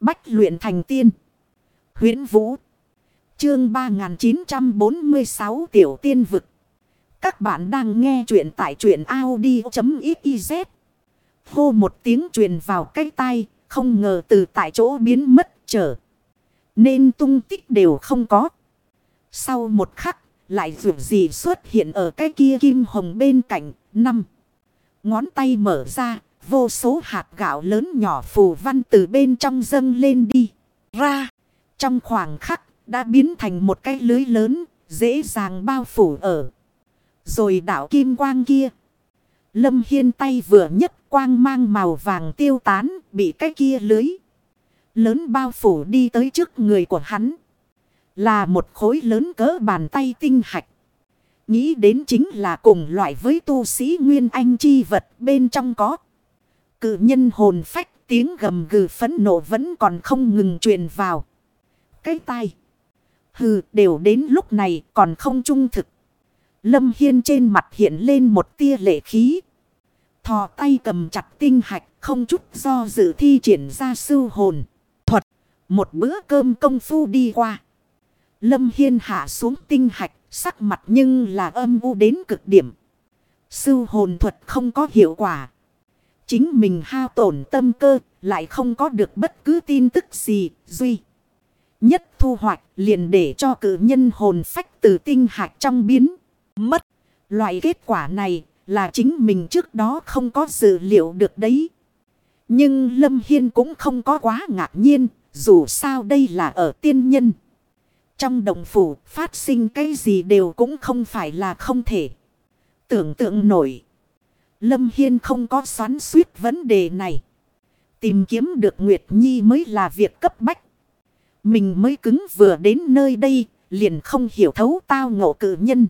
Bách luyện thành tiên. huyễn Vũ. Chương 3946 Tiểu Tiên Vực. Các bạn đang nghe truyện tại truyện Audi.xyz. Hô một tiếng truyền vào cái tay. Không ngờ từ tại chỗ biến mất trở. Nên tung tích đều không có. Sau một khắc. Lại dù gì xuất hiện ở cái kia kim hồng bên cạnh. Năm. Ngón tay mở ra. Vô số hạt gạo lớn nhỏ phù văn từ bên trong dâng lên đi. Ra. Trong khoảng khắc, đã biến thành một cái lưới lớn. Dễ dàng bao phủ ở. Rồi đảo kim quang kia. Lâm Hiên tay vừa nhất quang mang màu vàng tiêu tán. Bị cái kia lưới. Lớn bao phủ đi tới trước người của hắn. Là một khối lớn cỡ bàn tay tinh hạch. Nghĩ đến chính là cùng loại với tu sĩ Nguyên Anh chi vật bên trong có. Cự nhân hồn phách, tiếng gầm gừ phấn nộ vẫn còn không ngừng truyền vào. Cái tai. Hừ, đều đến lúc này còn không trung thực. Lâm Hiên trên mặt hiện lên một tia lệ khí. Thò tay cầm chặt tinh hạch, không chút do dự thi triển ra sư hồn. Thuật. Một bữa cơm công phu đi qua. Lâm Hiên hạ xuống tinh hạch, sắc mặt nhưng là âm u đến cực điểm. Sư hồn thuật không có hiệu quả. Chính mình hao tổn tâm cơ, lại không có được bất cứ tin tức gì, duy. Nhất thu hoạch liền để cho cử nhân hồn phách từ tinh hạt trong biến, mất. Loại kết quả này là chính mình trước đó không có dự liệu được đấy. Nhưng Lâm Hiên cũng không có quá ngạc nhiên, dù sao đây là ở tiên nhân. Trong đồng phủ phát sinh cái gì đều cũng không phải là không thể. Tưởng tượng nổi. Lâm Hiên không có xoắn suýt vấn đề này. Tìm kiếm được Nguyệt Nhi mới là việc cấp bách. Mình mới cứng vừa đến nơi đây, liền không hiểu thấu tao ngộ cử nhân.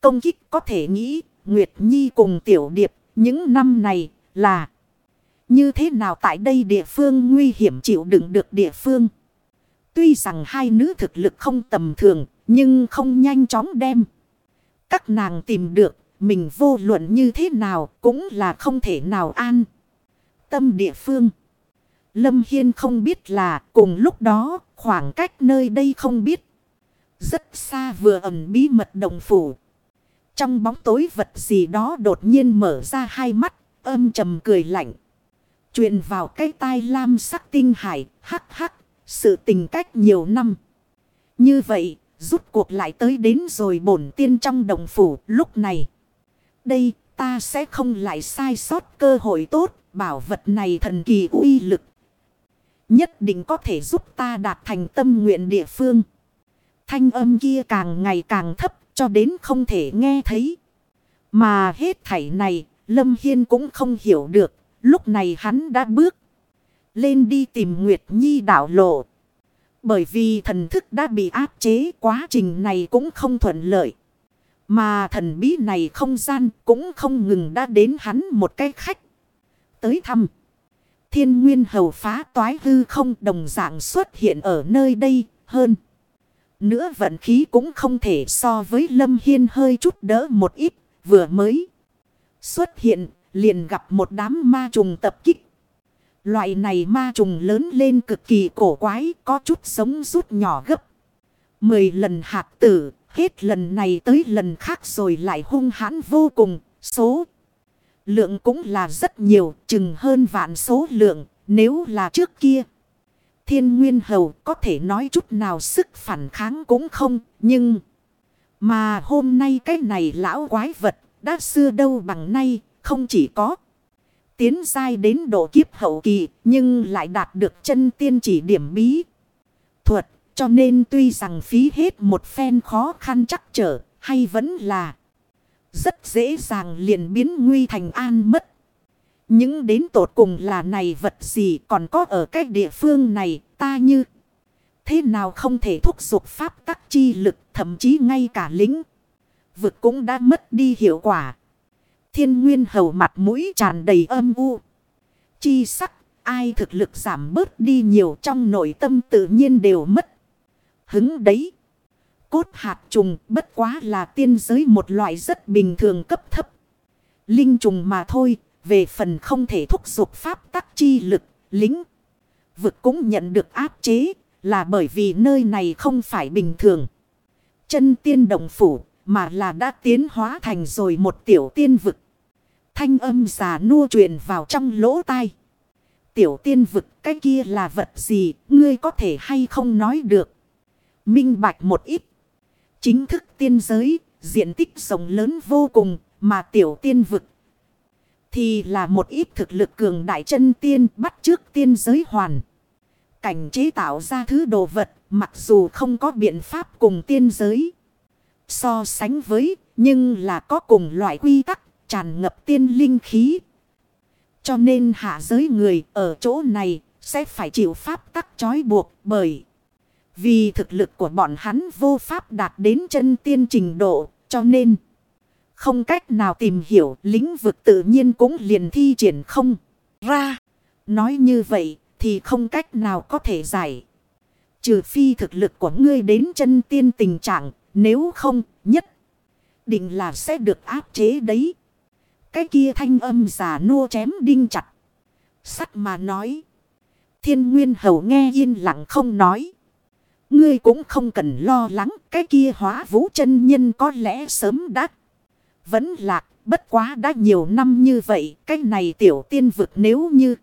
Công kích có thể nghĩ, Nguyệt Nhi cùng Tiểu Điệp, những năm này là như thế nào tại đây địa phương nguy hiểm chịu đựng được địa phương. Tuy rằng hai nữ thực lực không tầm thường, nhưng không nhanh chóng đem. Các nàng tìm được mình vô luận như thế nào cũng là không thể nào an. Tâm địa phương. Lâm Hiên không biết là cùng lúc đó khoảng cách nơi đây không biết. Rất xa vừa ẩm bí mật đồng phủ. Trong bóng tối vật gì đó đột nhiên mở ra hai mắt, âm trầm cười lạnh. truyền vào cái tai lam sắc tinh hải, hắc hắc, sự tình cách nhiều năm. Như vậy, rút cuộc lại tới đến rồi bổn tiên trong đồng phủ lúc này đây, ta sẽ không lại sai sót cơ hội tốt. Bảo vật này thần kỳ uy lực. Nhất định có thể giúp ta đạt thành tâm nguyện địa phương. Thanh âm kia càng ngày càng thấp, cho đến không thể nghe thấy. Mà hết thảy này, Lâm Hiên cũng không hiểu được. Lúc này hắn đã bước lên đi tìm Nguyệt Nhi đảo lộ. Bởi vì thần thức đã bị áp chế, quá trình này cũng không thuận lợi. Mà thần bí này không gian cũng không ngừng đã đến hắn một cái khách. Tới thăm. Thiên nguyên hầu phá toái hư không đồng dạng xuất hiện ở nơi đây hơn. Nữa vận khí cũng không thể so với Lâm Hiên hơi chút đỡ một ít, vừa mới. Xuất hiện, liền gặp một đám ma trùng tập kích. Loại này ma trùng lớn lên cực kỳ cổ quái, có chút sống rút nhỏ gấp. Mười lần hạt tử Hết lần này tới lần khác rồi lại hung hãn vô cùng. Số lượng cũng là rất nhiều, chừng hơn vạn số lượng, nếu là trước kia. Thiên Nguyên Hầu có thể nói chút nào sức phản kháng cũng không, nhưng... Mà hôm nay cái này lão quái vật, đã xưa đâu bằng nay, không chỉ có tiến dai đến độ kiếp hậu kỳ, nhưng lại đạt được chân tiên chỉ điểm bí. Thuật cho nên tuy rằng phí hết một phen khó khăn chắc trở, hay vẫn là rất dễ dàng liền biến nguy thành an mất. Những đến tột cùng là này vật gì còn có ở cái địa phương này ta như. Thế nào không thể thúc giục pháp tắc chi lực thậm chí ngay cả lính. Vực cũng đã mất đi hiệu quả. Thiên nguyên hầu mặt mũi tràn đầy âm u. Chi sắc ai thực lực giảm bớt đi nhiều trong nội tâm tự nhiên đều mất hứng đấy. Cốt hạt trùng bất quá là tiên giới một loại rất bình thường cấp thấp. Linh trùng mà thôi, về phần không thể thúc giục pháp tắc chi lực, lính. vực cũng nhận được áp chế, là bởi vì nơi này không phải bình thường. Chân tiên động phủ, mà là đã tiến hóa thành rồi một tiểu tiên vực. Thanh âm già nua truyền vào trong lỗ tai. Tiểu tiên vực cái kia là vật gì, ngươi có thể hay không nói được. Minh bạch một ít. Chính thức tiên giới, diện tích rộng lớn vô cùng, mà tiểu tiên vực. Thì là một ít thực lực cường đại chân tiên bắt trước tiên giới hoàn. Cảnh chế tạo ra thứ đồ vật, mặc dù không có biện pháp cùng tiên giới. So sánh với, nhưng là có cùng loại quy tắc, tràn ngập tiên linh khí. Cho nên hạ giới người ở chỗ này sẽ phải chịu pháp tắc trói buộc bởi vì thực lực của bọn hắn vô pháp đạt đến chân tiên trình độ, cho nên không cách nào tìm hiểu lĩnh vực tự nhiên cũng liền thi triển không ra. Nói như vậy thì không cách nào có thể giải. Trừ phi thực lực của ngươi đến chân tiên tình trạng, nếu không nhất định là sẽ được áp chế đấy. Cái kia thanh âm giả nua chém đinh chặt. Sắt mà nói. Thiên nguyên hầu nghe yên lặng không nói. Ngươi cũng không cần lo lắng. Cái kia hóa vũ chân nhân có lẽ sớm đã. Vẫn lạc. Bất quá đã nhiều năm như vậy. Cái này tiểu tiên vực nếu như.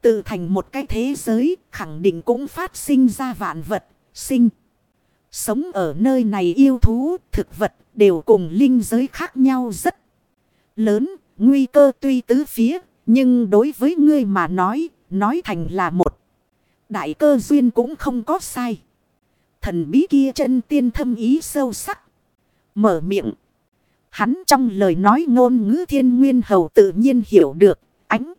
Tự thành một cái thế giới. Khẳng định cũng phát sinh ra vạn vật. Sinh. Sống ở nơi này yêu thú. Thực vật đều cùng linh giới khác nhau rất lớn. Nguy cơ tuy tứ phía. Nhưng đối với ngươi mà nói. Nói thành là một. Đại cơ duyên cũng không có sai. Thần bí kia chân tiên thâm ý sâu sắc. Mở miệng. Hắn trong lời nói ngôn ngữ thiên nguyên hầu tự nhiên hiểu được. Ánh.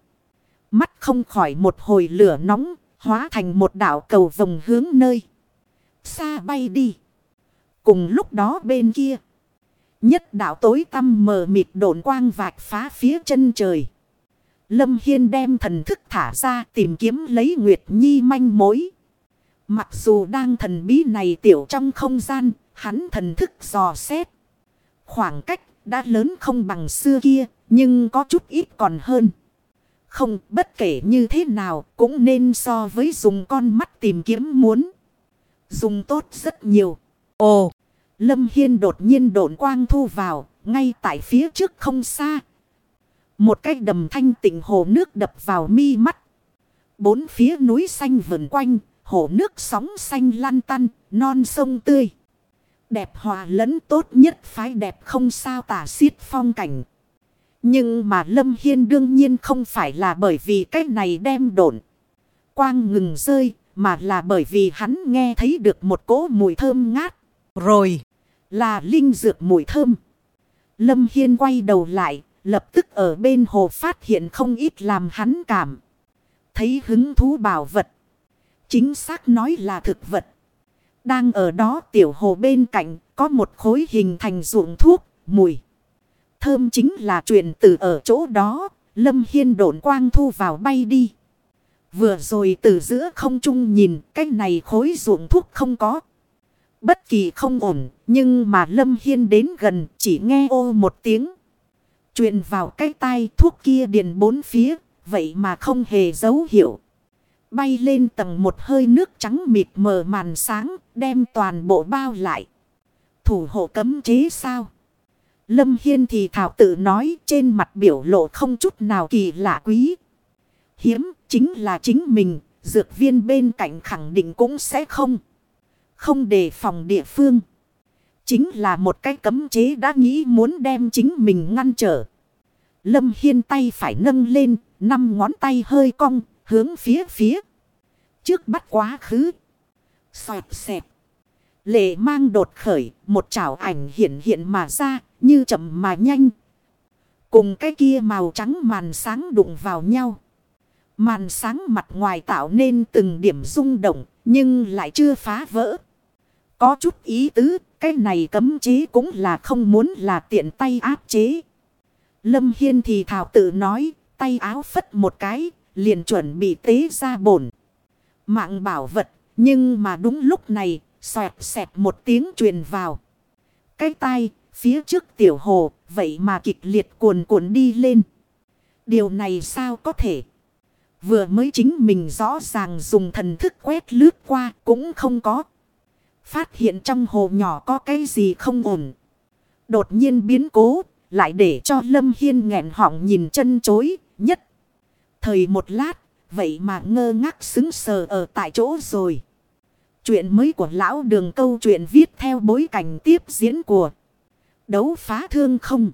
Mắt không khỏi một hồi lửa nóng. Hóa thành một đảo cầu vòng hướng nơi. Xa bay đi. Cùng lúc đó bên kia. Nhất đảo tối tăm mờ mịt độn quang vạch phá phía chân trời. Lâm Hiên đem thần thức thả ra tìm kiếm lấy Nguyệt Nhi manh mối. Mặc dù đang thần bí này tiểu trong không gian, hắn thần thức dò xét. Khoảng cách đã lớn không bằng xưa kia, nhưng có chút ít còn hơn. Không, bất kể như thế nào, cũng nên so với dùng con mắt tìm kiếm muốn. Dùng tốt rất nhiều. Ồ, Lâm Hiên đột nhiên độn quang thu vào, ngay tại phía trước không xa. Một cái đầm thanh tịnh hồ nước đập vào mi mắt. Bốn phía núi xanh vần quanh, hồ nước sóng xanh lan tăn, non sông tươi. Đẹp hòa lẫn tốt nhất phái đẹp không sao tả xiết phong cảnh. Nhưng mà Lâm Hiên đương nhiên không phải là bởi vì cái này đem đổn. Quang ngừng rơi mà là bởi vì hắn nghe thấy được một cỗ mùi thơm ngát. Rồi là linh dược mùi thơm. Lâm Hiên quay đầu lại lập tức ở bên hồ phát hiện không ít làm hắn cảm. Thấy hứng thú bảo vật. Chính xác nói là thực vật. Đang ở đó tiểu hồ bên cạnh có một khối hình thành ruộng thuốc, mùi. Thơm chính là chuyện từ ở chỗ đó, Lâm Hiên độn quang thu vào bay đi. Vừa rồi từ giữa không trung nhìn, cái này khối ruộng thuốc không có. Bất kỳ không ổn, nhưng mà Lâm Hiên đến gần chỉ nghe ô một tiếng. Chuyện vào cái tay thuốc kia điền bốn phía, vậy mà không hề dấu hiệu bay lên tầng một hơi nước trắng mịt mờ màn sáng, đem toàn bộ bao lại. Thủ hộ cấm chế sao? Lâm Hiên thì thảo tự nói trên mặt biểu lộ không chút nào kỳ lạ quý. Hiếm chính là chính mình, dược viên bên cạnh khẳng định cũng sẽ không. Không đề phòng địa phương. Chính là một cái cấm chế đã nghĩ muốn đem chính mình ngăn trở. Lâm Hiên tay phải nâng lên, năm ngón tay hơi cong, hướng phía phía. Trước bắt quá khứ. Xoẹt xẹp. Lệ mang đột khởi, một chảo ảnh hiện hiện mà ra, như chậm mà nhanh. Cùng cái kia màu trắng màn sáng đụng vào nhau. Màn sáng mặt ngoài tạo nên từng điểm rung động, nhưng lại chưa phá vỡ. Có chút ý tứ, cái này cấm chế cũng là không muốn là tiện tay áp chế. Lâm Hiên thì thảo tự nói, tay áo phất một cái, liền chuẩn bị tế ra bổn. Mạng bảo vật, nhưng mà đúng lúc này, xoẹt xẹt một tiếng truyền vào. Cái tay, phía trước tiểu hồ, vậy mà kịch liệt cuồn cuộn đi lên. Điều này sao có thể? Vừa mới chính mình rõ ràng dùng thần thức quét lướt qua cũng không có. Phát hiện trong hồ nhỏ có cái gì không ổn. Đột nhiên biến cố lại để cho Lâm Hiên nghẹn họng nhìn chân chối nhất. Thời một lát, vậy mà ngơ ngác xứng sờ ở tại chỗ rồi. Chuyện mới của lão đường câu chuyện viết theo bối cảnh tiếp diễn của đấu phá thương không.